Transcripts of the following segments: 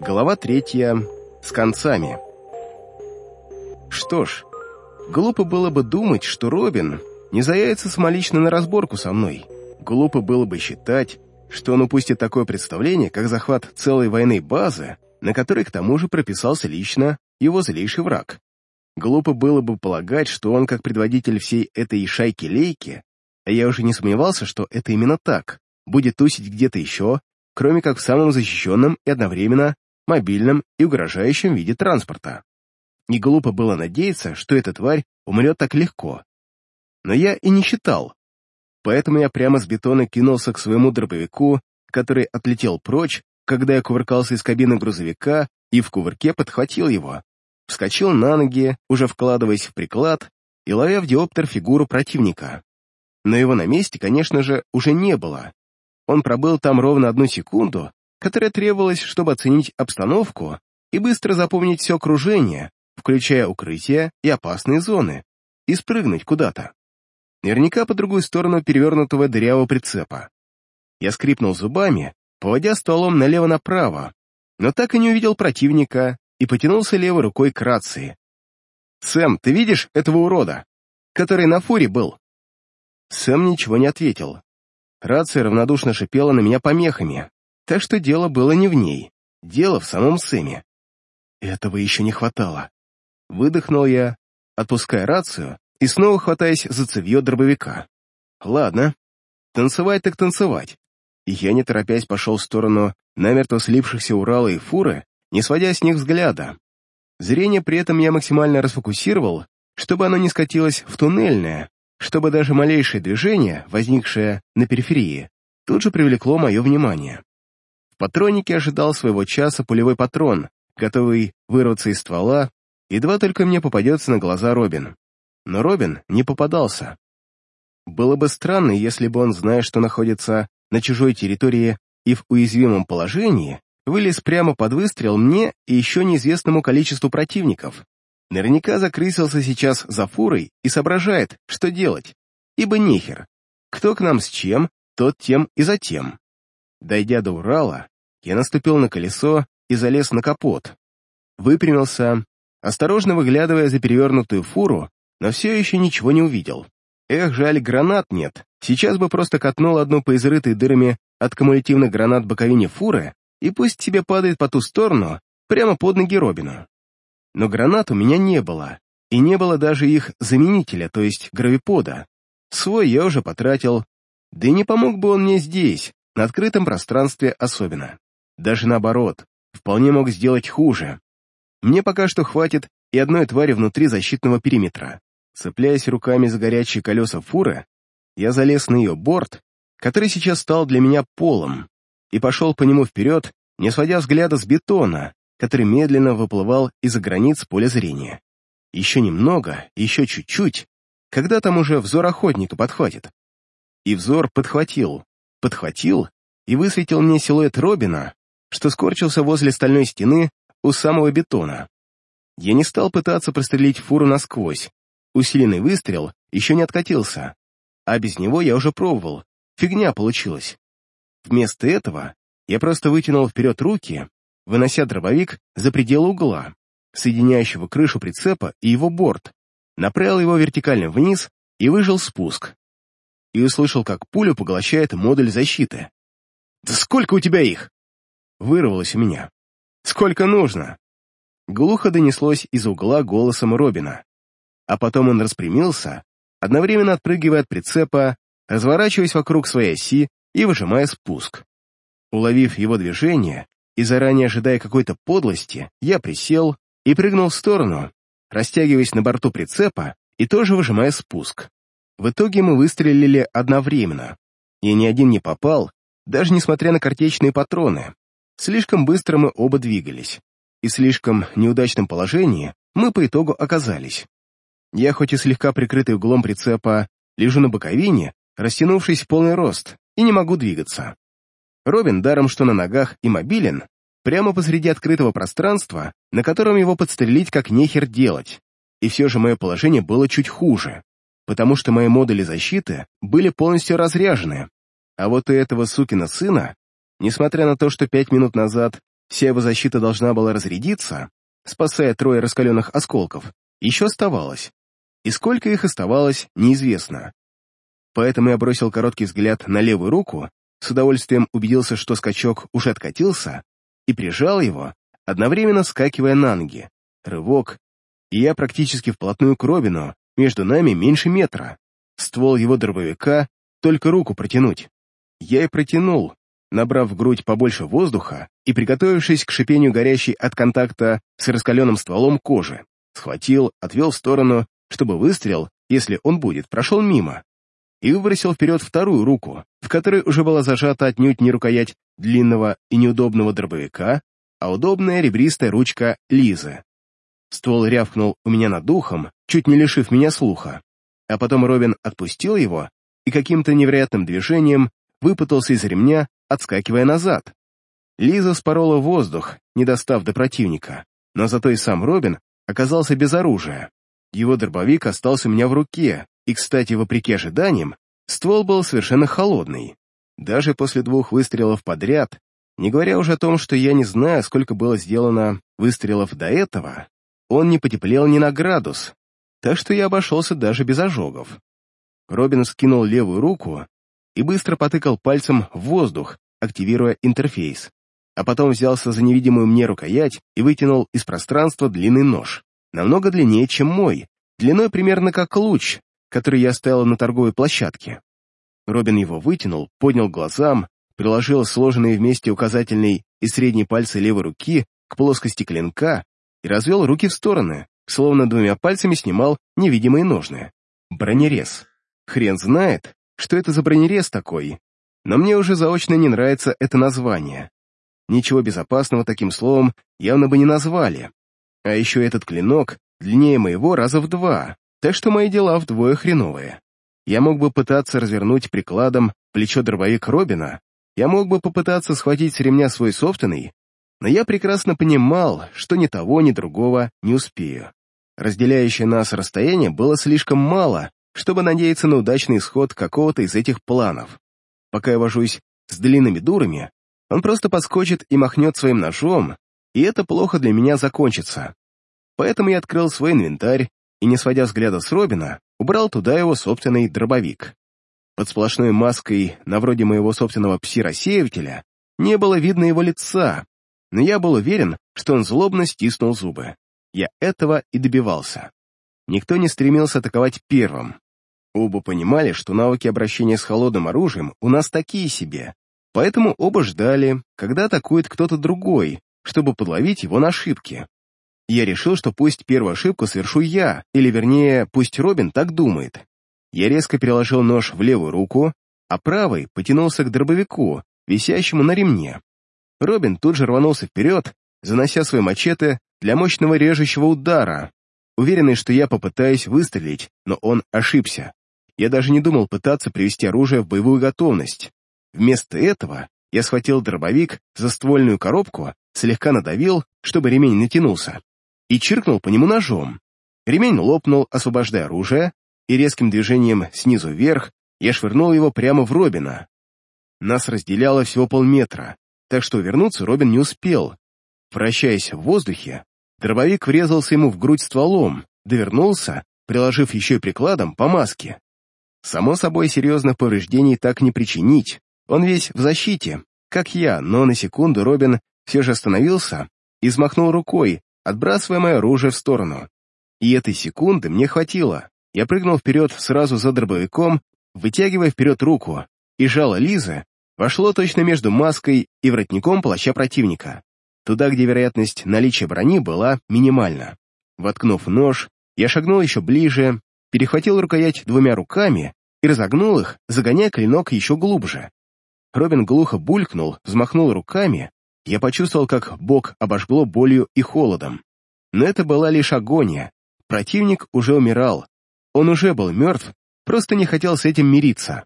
Глава третья. С концами. Что ж, глупо было бы думать, что Робин не заявится самолично на разборку со мной. Глупо было бы считать, что он упустит такое представление, как захват целой военной базы, на которой к тому же прописался лично его злейший враг. Глупо было бы полагать, что он, как предводитель всей этой шайки-лейки, а я уже не сомневался, что это именно так, будет тусить где-то еще, кроме как в самом защищенном и одновременно мобильном и угрожающем виде транспорта. Не глупо было надеяться, что эта тварь умрет так легко. Но я и не считал. Поэтому я прямо с бетона кинулся к своему дробовику, который отлетел прочь, когда я кувыркался из кабины грузовика и в кувырке подхватил его. Вскочил на ноги, уже вкладываясь в приклад и ловя в диоптер фигуру противника. Но его на месте, конечно же, уже не было. Он пробыл там ровно одну секунду, которая требовалась, чтобы оценить обстановку и быстро запомнить все окружение, включая укрытия и опасные зоны, и спрыгнуть куда-то. Наверняка по другую сторону перевернутого дырявого прицепа. Я скрипнул зубами, поводя стволом налево-направо, но так и не увидел противника и потянулся левой рукой к рации. «Сэм, ты видишь этого урода, который на фуре был?» Сэм ничего не ответил, Рация равнодушно шипела на меня помехами, так что дело было не в ней, дело в самом Сэме. Этого еще не хватало. Выдохнул я, отпуская рацию и снова хватаясь за цевье дробовика. Ладно, танцевать так танцевать. И я, не торопясь, пошел в сторону намертво слипшихся Урала и фуры, не сводя с них взгляда. Зрение при этом я максимально расфокусировал, чтобы оно не скатилось в туннельное, чтобы даже малейшее движение, возникшее на периферии, тут же привлекло мое внимание. В патроннике ожидал своего часа пулевой патрон, готовый вырваться из ствола, едва только мне попадется на глаза Робин. Но Робин не попадался. Было бы странно, если бы он, зная, что находится на чужой территории и в уязвимом положении, вылез прямо под выстрел мне и еще неизвестному количеству противников. Наверняка закрысился сейчас за фурой и соображает, что делать, ибо нехер. Кто к нам с чем, тот тем и затем. Дойдя до Урала, я наступил на колесо и залез на капот. Выпрямился, осторожно выглядывая за перевернутую фуру, но все еще ничего не увидел. Эх, жаль, гранат нет. Сейчас бы просто катнул одну по изрытой дырами от кумулятивных гранат боковине фуры, и пусть тебе падает по ту сторону, прямо под ноги Робину. Но гранат у меня не было, и не было даже их заменителя, то есть гравипода. Свой я уже потратил, да и не помог бы он мне здесь, на открытом пространстве особенно. Даже наоборот, вполне мог сделать хуже. Мне пока что хватит и одной твари внутри защитного периметра. Цепляясь руками за горячие колеса фуры, я залез на ее борт, который сейчас стал для меня полом, и пошел по нему вперед, не сводя взгляда с бетона, который медленно выплывал из-за границ поля зрения. Еще немного, еще чуть-чуть, когда там уже взор охотника подхватит. И взор подхватил, подхватил и высветил мне силуэт Робина, что скорчился возле стальной стены у самого бетона. Я не стал пытаться прострелить фуру насквозь. Усиленный выстрел еще не откатился, а без него я уже пробовал. Фигня получилась. Вместо этого я просто вытянул вперед руки вынося дробовик за пределы угла, соединяющего крышу прицепа и его борт, направил его вертикально вниз и выжил спуск. И услышал, как пулю поглощает модуль защиты. «Да сколько у тебя их?» Вырвалось у меня. «Сколько нужно?» Глухо донеслось из угла голосом Робина. А потом он распрямился, одновременно отпрыгивая от прицепа, разворачиваясь вокруг своей оси и выжимая спуск. Уловив его движение, и заранее ожидая какой-то подлости, я присел и прыгнул в сторону, растягиваясь на борту прицепа и тоже выжимая спуск. В итоге мы выстрелили одновременно, и ни один не попал, даже несмотря на картечные патроны. Слишком быстро мы оба двигались, и в слишком неудачном положении мы по итогу оказались. Я хоть и слегка прикрытый углом прицепа, лежу на боковине, растянувшись в полный рост, и не могу двигаться. Робин, даром что на ногах и мобилен, прямо посреди открытого пространства, на котором его подстрелить как нехер делать. И все же мое положение было чуть хуже, потому что мои модули защиты были полностью разряжены, а вот у этого сукина сына, несмотря на то, что пять минут назад вся его защита должна была разрядиться, спасая трое раскаленных осколков, еще оставалось. И сколько их оставалось, неизвестно. Поэтому я бросил короткий взгляд на левую руку, с удовольствием убедился, что скачок уже откатился, и прижал его, одновременно скакивая на ноги. Рывок, и я практически вплотную к Робину, между нами меньше метра. Ствол его дробовика, только руку протянуть. Я и протянул, набрав в грудь побольше воздуха и приготовившись к шипению горящей от контакта с раскаленным стволом кожи. Схватил, отвел в сторону, чтобы выстрел, если он будет, прошел мимо. И выбросил вперед вторую руку, в которой уже была зажата отнюдь не рукоять длинного и неудобного дробовика, а удобная ребристая ручка Лизы. Ствол рявкнул у меня над духом, чуть не лишив меня слуха. А потом Робин отпустил его и каким-то невероятным движением выпутался из ремня, отскакивая назад. Лиза спорола воздух, не достав до противника, но зато и сам Робин оказался без оружия. Его дробовик остался у меня в руке, и, кстати, вопреки ожиданиям, ствол был совершенно холодный. Даже после двух выстрелов подряд, не говоря уже о том, что я не знаю, сколько было сделано выстрелов до этого, он не потеплел ни на градус, так что я обошелся даже без ожогов. Робин скинул левую руку и быстро потыкал пальцем в воздух, активируя интерфейс, а потом взялся за невидимую мне рукоять и вытянул из пространства длинный нож, намного длиннее, чем мой, длиной примерно как луч, который я оставил на торговой площадке. Робин его вытянул, поднял глазам, приложил сложенные вместе указательный и средний пальцы левой руки к плоскости клинка и развел руки в стороны, словно двумя пальцами снимал невидимые ножны. Бронерез. Хрен знает, что это за бронерез такой, но мне уже заочно не нравится это название. Ничего безопасного таким словом явно бы не назвали. А еще этот клинок длиннее моего раза в два, так что мои дела вдвое хреновые. Я мог бы пытаться развернуть прикладом плечо дробовик Робина, я мог бы попытаться схватить с ремня свой собственный, но я прекрасно понимал, что ни того, ни другого не успею. Разделяющее нас расстояние было слишком мало, чтобы надеяться на удачный исход какого-то из этих планов. Пока я вожусь с длинными дурами, он просто подскочит и махнет своим ножом, и это плохо для меня закончится. Поэтому я открыл свой инвентарь и, не сводя взгляда с Робина, убрал туда его собственный дробовик. Под сплошной маской, на вроде моего собственного пси-рассеивателя, не было видно его лица, но я был уверен, что он злобно стиснул зубы. Я этого и добивался. Никто не стремился атаковать первым. Оба понимали, что навыки обращения с холодным оружием у нас такие себе, поэтому оба ждали, когда атакует кто-то другой, чтобы подловить его на ошибки. Я решил, что пусть первую ошибку совершу я, или вернее, пусть Робин так думает. Я резко переложил нож в левую руку, а правой потянулся к дробовику, висящему на ремне. Робин тут же рванулся вперед, занося свой мачете для мощного режущего удара, уверенный, что я попытаюсь выстрелить, но он ошибся. Я даже не думал пытаться привести оружие в боевую готовность. Вместо этого я схватил дробовик за ствольную коробку, слегка надавил, чтобы ремень натянулся, и чиркнул по нему ножом. Ремень лопнул, освобождая оружие, и резким движением снизу вверх я швырнул его прямо в Робина. Нас разделяло всего полметра, так что вернуться Робин не успел. Вращаясь в воздухе, дробовик врезался ему в грудь стволом, довернулся, приложив еще и прикладом по маске. Само собой, серьезных повреждений так не причинить, он весь в защите, как я, но на секунду Робин все же остановился и взмахнул рукой, отбрасывая мое оружие в сторону. И этой секунды мне хватило. Я прыгнул вперед сразу за дробовиком, вытягивая вперед руку, и жало Лизы вошло точно между маской и воротником плаща противника, туда, где вероятность наличия брони была минимальна. Воткнув нож, я шагнул еще ближе, перехватил рукоять двумя руками и разогнул их, загоняя клинок еще глубже. Робин глухо булькнул, взмахнул руками, я почувствовал, как бок обожгло болью и холодом. Но это была лишь агония. Противник уже умирал. Он уже был мертв, просто не хотел с этим мириться.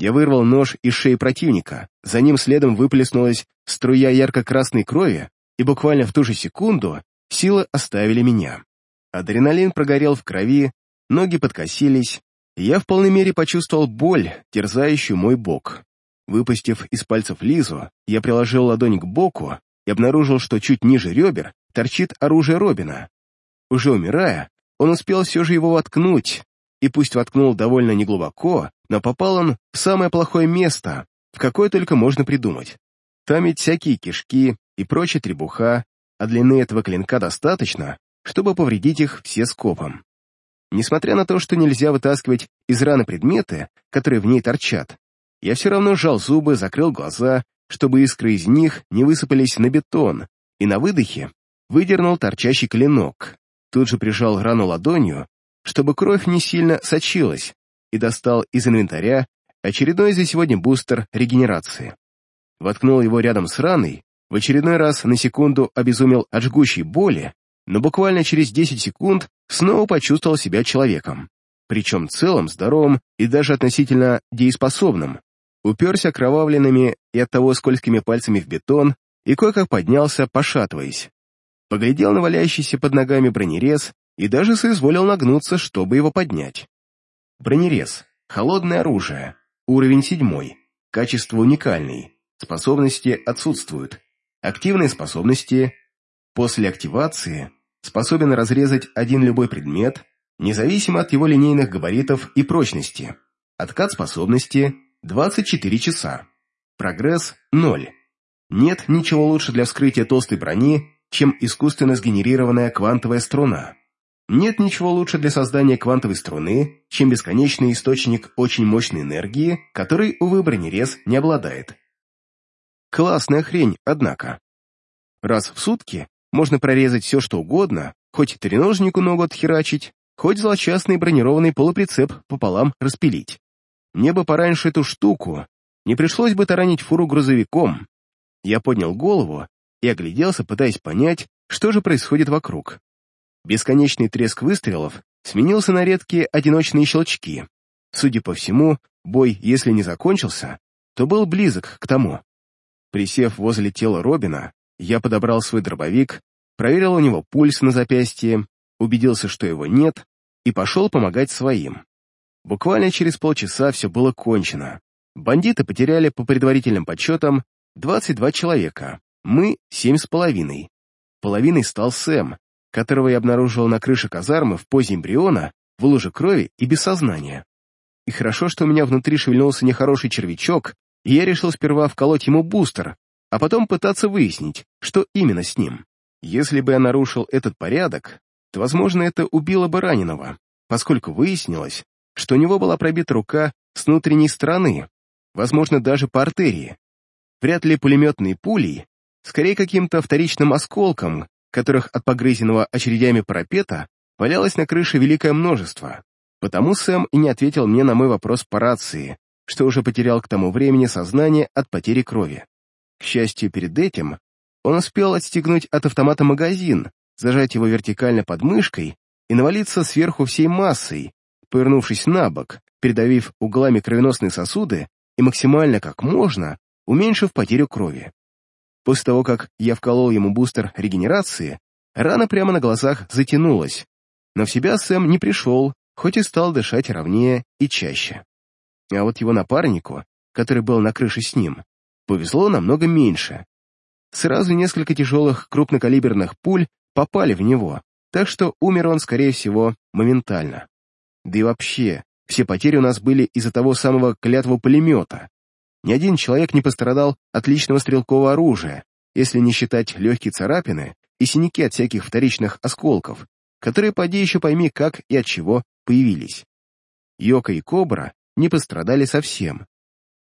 Я вырвал нож из шеи противника, за ним следом выплеснулась струя ярко-красной крови, и буквально в ту же секунду силы оставили меня. Адреналин прогорел в крови, ноги подкосились, и я в полной мере почувствовал боль, терзающую мой бок. Выпустив из пальцев Лизу, я приложил ладонь к боку и обнаружил, что чуть ниже ребер торчит оружие Робина. Уже умирая, он успел все же его воткнуть, и пусть воткнул довольно неглубоко, но попал он в самое плохое место, в какое только можно придумать. Там ведь всякие кишки и прочая требуха, а длины этого клинка достаточно, чтобы повредить их все скопом. Несмотря на то, что нельзя вытаскивать из раны предметы, которые в ней торчат, я все равно сжал зубы, закрыл глаза, чтобы искры из них не высыпались на бетон, и на выдохе выдернул торчащий клинок. Тут же прижал рану ладонью, чтобы кровь не сильно сочилась, и достал из инвентаря очередной за сегодня бустер регенерации. Воткнул его рядом с раной, в очередной раз на секунду обезумел от жгущей боли, но буквально через 10 секунд снова почувствовал себя человеком, причем целым, здоровым и даже относительно дееспособным. Уперся кровавленными и оттого скользкими пальцами в бетон и кое-как поднялся, пошатываясь. Поглядел на валяющийся под ногами бронерез и даже соизволил нагнуться, чтобы его поднять. Бронерез. Холодное оружие. Уровень седьмой. Качество уникальный. Способности отсутствуют. Активные способности. После активации способен разрезать один любой предмет, независимо от его линейных габаритов и прочности. Откат способности 24 часа. Прогресс 0. Нет ничего лучше для вскрытия толстой брони, чем искусственно сгенерированная квантовая струна. Нет ничего лучше для создания квантовой струны, чем бесконечный источник очень мощной энергии, который, увы, бронерез не обладает. Классная хрень, однако. Раз в сутки можно прорезать все, что угодно, хоть треножнику ногу отхерачить, хоть злочастный бронированный полуприцеп пополам распилить. Мне бы пораньше эту штуку, не пришлось бы таранить фуру грузовиком. Я поднял голову и огляделся, пытаясь понять, что же происходит вокруг. Бесконечный треск выстрелов сменился на редкие одиночные щелчки. Судя по всему, бой, если не закончился, то был близок к тому. Присев возле тела Робина, я подобрал свой дробовик, проверил у него пульс на запястье, убедился, что его нет, и пошел помогать своим. Буквально через полчаса все было кончено. Бандиты потеряли, по предварительным подсчетам, 22 человека, мы — семь с половиной. Половиной стал Сэм, которого я обнаружил на крыше казармы в позе эмбриона, в луже крови и без сознания. И хорошо, что у меня внутри шевельнулся нехороший червячок, и я решил сперва вколоть ему бустер, а потом пытаться выяснить, что именно с ним. Если бы я нарушил этот порядок, то, возможно, это убило бы раненого, поскольку выяснилось, что у него была пробита рука с внутренней стороны, возможно, даже по артерии. Вряд ли пулеметной пулей, скорее каким-то вторичным осколком, которых от погрызенного очередями парапета валялось на крыше великое множество. Потому Сэм и не ответил мне на мой вопрос по рации, что уже потерял к тому времени сознание от потери крови. К счастью, перед этим он успел отстегнуть от автомата магазин, зажать его вертикально под мышкой и навалиться сверху всей массой, повернувшись на бок, передавив углами кровеносные сосуды и максимально как можно уменьшив потерю крови. После того, как я вколол ему бустер регенерации, рана прямо на глазах затянулась, но в себя Сэм не пришел, хоть и стал дышать ровнее и чаще. А вот его напарнику, который был на крыше с ним, повезло намного меньше. Сразу несколько тяжелых крупнокалиберных пуль попали в него, так что умер он, скорее всего, моментально. Да и вообще, все потери у нас были из-за того самого клятву пулемета, ни один человек не пострадал от личного стрелкового оружия, если не считать легкие царапины и синяки от всяких вторичных осколков, которые, поди еще пойми, как и от чего появились. Йока и Кобра не пострадали совсем.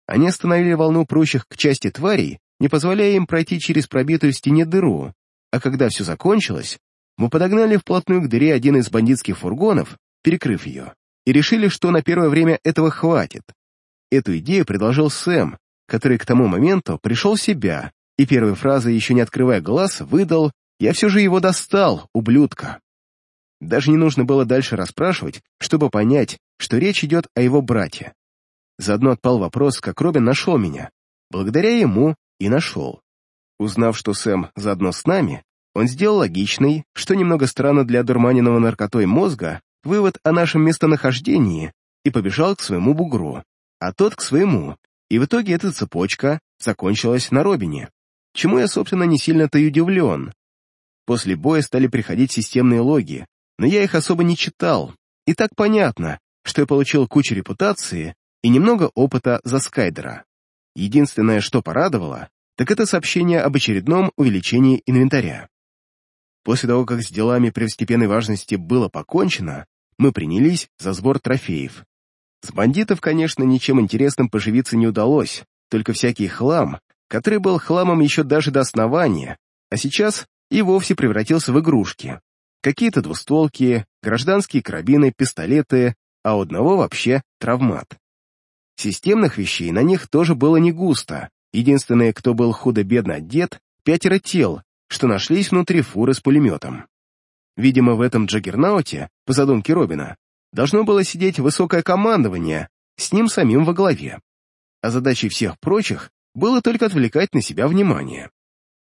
Они остановили волну прущих к части тварей, не позволяя им пройти через пробитую в стене дыру, а когда все закончилось, мы подогнали вплотную к дыре один из бандитских фургонов, перекрыв ее, и решили, что на первое время этого хватит. Эту идею предложил Сэм, который к тому моменту пришел в себя, и первой фразой, еще не открывая глаз, выдал «Я все же его достал, ублюдка». Даже не нужно было дальше расспрашивать, чтобы понять, что речь идет о его брате. Заодно отпал вопрос, как Робин нашел меня. Благодаря ему и нашел. Узнав, что Сэм заодно с нами, он сделал логичный, что немного странно для дурманенного наркотой мозга, вывод о нашем местонахождении и побежал к своему бугру а тот к своему, и в итоге эта цепочка закончилась на Робине. чему я, собственно, не сильно-то и удивлен. После боя стали приходить системные логи, но я их особо не читал, и так понятно, что я получил кучу репутации и немного опыта за Скайдера. Единственное, что порадовало, так это сообщение об очередном увеличении инвентаря. После того, как с делами первостепенной важности было покончено, мы принялись за сбор трофеев. С бандитов, конечно, ничем интересным поживиться не удалось, только всякий хлам, который был хламом еще даже до основания, а сейчас и вовсе превратился в игрушки. Какие-то двустволки, гражданские карабины, пистолеты, а у одного вообще травмат. Системных вещей на них тоже было не густо. Единственное, кто был худо-бедно одет, пятеро тел, что нашлись внутри фуры с пулеметом. Видимо, в этом джаггернауте, по задумке Робина, должно было сидеть высокое командование, с ним самим во главе. А задачей всех прочих было только отвлекать на себя внимание.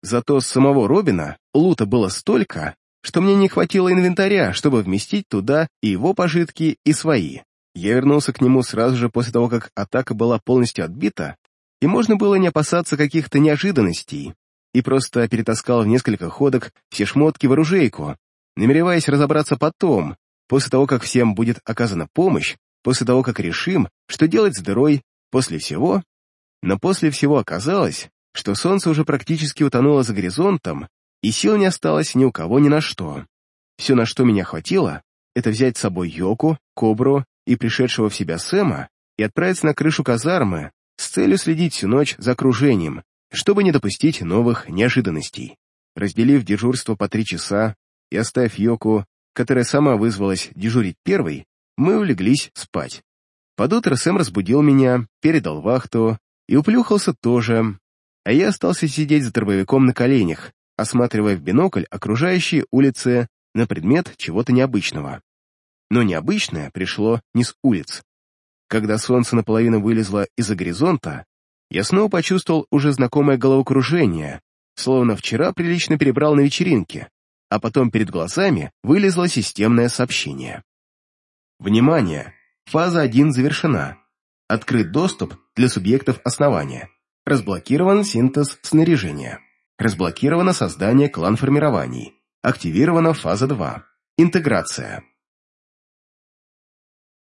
Зато с самого Робина лута было столько, что мне не хватило инвентаря, чтобы вместить туда и его пожитки, и свои. Я вернулся к нему сразу же после того, как атака была полностью отбита, и можно было не опасаться каких-то неожиданностей, и просто перетаскал в несколько ходок все шмотки в оружейку, намереваясь разобраться потом, после того, как всем будет оказана помощь, после того, как решим, что делать с дырой после всего. Но после всего оказалось, что солнце уже практически утонуло за горизонтом, и сил не осталось ни у кого ни на что. Все, на что меня хватило, это взять с собой Йоку, Кобру и пришедшего в себя Сэма и отправиться на крышу казармы с целью следить всю ночь за окружением, чтобы не допустить новых неожиданностей. Разделив дежурство по три часа и оставив Йоку, которая сама вызвалась дежурить первой, мы улеглись спать. Под утро Сэм разбудил меня, передал вахту и уплюхался тоже, а я остался сидеть за дробовиком на коленях, осматривая в бинокль окружающие улицы на предмет чего-то необычного. Но необычное пришло не с улиц. Когда солнце наполовину вылезло из-за горизонта, я снова почувствовал уже знакомое головокружение, словно вчера прилично перебрал на вечеринке, а потом перед глазами вылезло системное сообщение. Внимание! Фаза 1 завершена. Открыт доступ для субъектов основания. Разблокирован синтез снаряжения. Разблокировано создание клан-формирований. Активирована фаза 2. Интеграция.